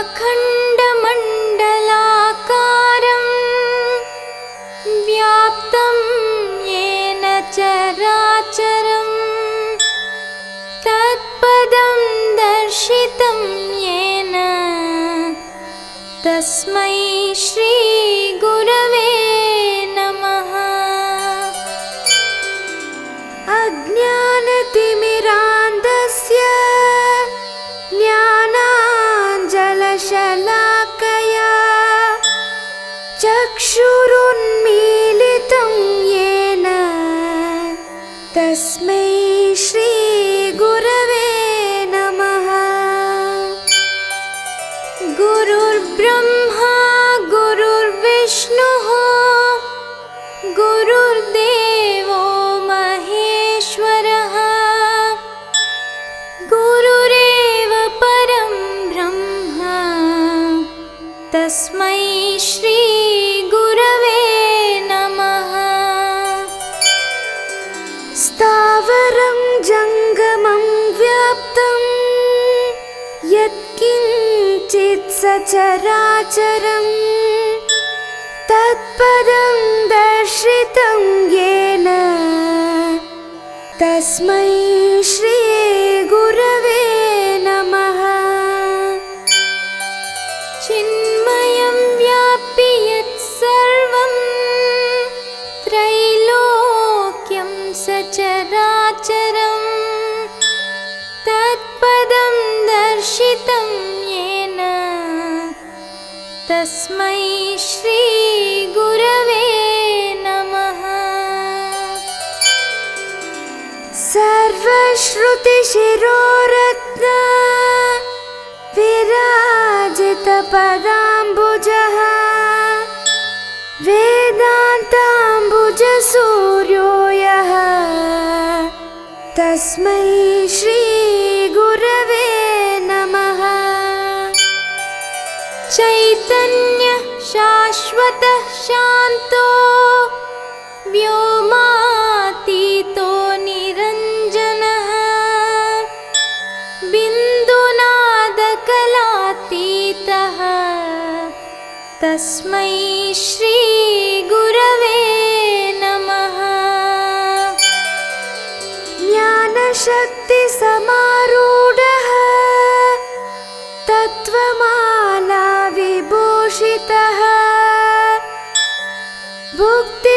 अखण्डमण्डलाकारम् व्याप्तं येन चराचरम् तत्पदं दर्शितं येन तस्मै श्रीगुरवे तस्मै श्रीगुरवे नमः। गुरुर्ब्रह्मा गुरुर्विष्णुः गुरुर्देवो महेश्वरः। गुरुरेव परं ब्रह्म। तस्मै श्रीगुरवे स्थावरं जङ्गमं व्याप्तं यत्किञ्चित् सचराचरम् तत्पदं दर्शितं येन तस्मै श्रीगुरवे नमः चिन्मयं येन। तस्मै श्रीगुरवे नमः। सर्वश्रुतिशिरोरत्न विराजितपदाम्बुजः। वेदान्ताम्बुजसूर्यो यः तस्मै श्रीगुरवे शाश्वत शान्तो व्योमातीतो निरञ्जनः बिन्दुनादकलातीतः तस्मै श्रीगुरवे नमः। ज्ञानशक्तिसमारूढः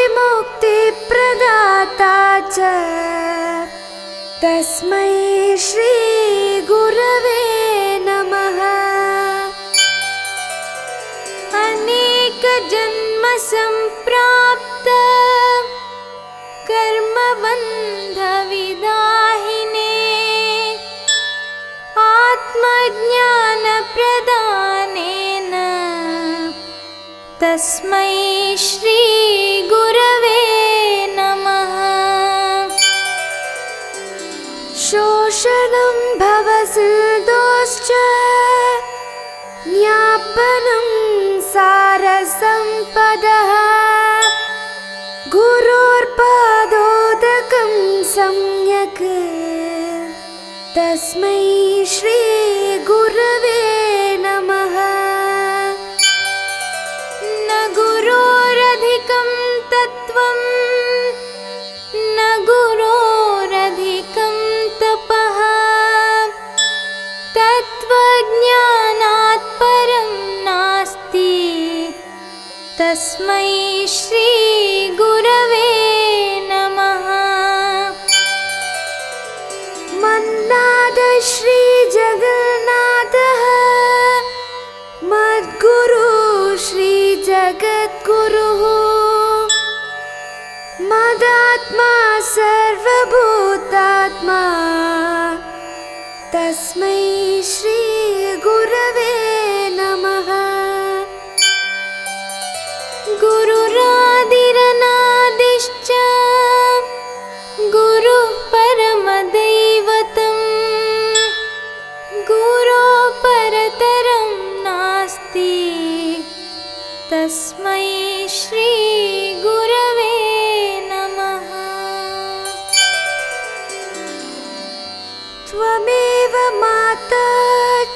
भुक्तिमुक्तिप्रदाता च। तस्मै श्रीगुरवे नमः। अनेकजन्मसम्प्राप्त कर्मबन्धविदाहिने आत्मज्ञानप्रदानेन तस्मै श्रीगुरवे नमः। शोषणं भवसिद्धोश्च ज्ञापनं सारसम्पदः। गुरोर्पादोदकं सम्यक्। तस्मै श्रीगुरवे तस्मै श्रीगुरवे नमः। मन्नाद श्रीजगन्नाथः मद्गुरु श्रीजगद्गुरुः मदात्मा सर्वभूतात्मा। तस्मै श्रीगुरवे त्वमेव माता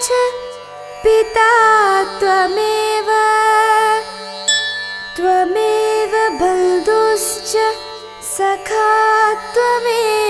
च पिता त्वमेव। त्वमेव बन्धुश्च सखा त्वमेव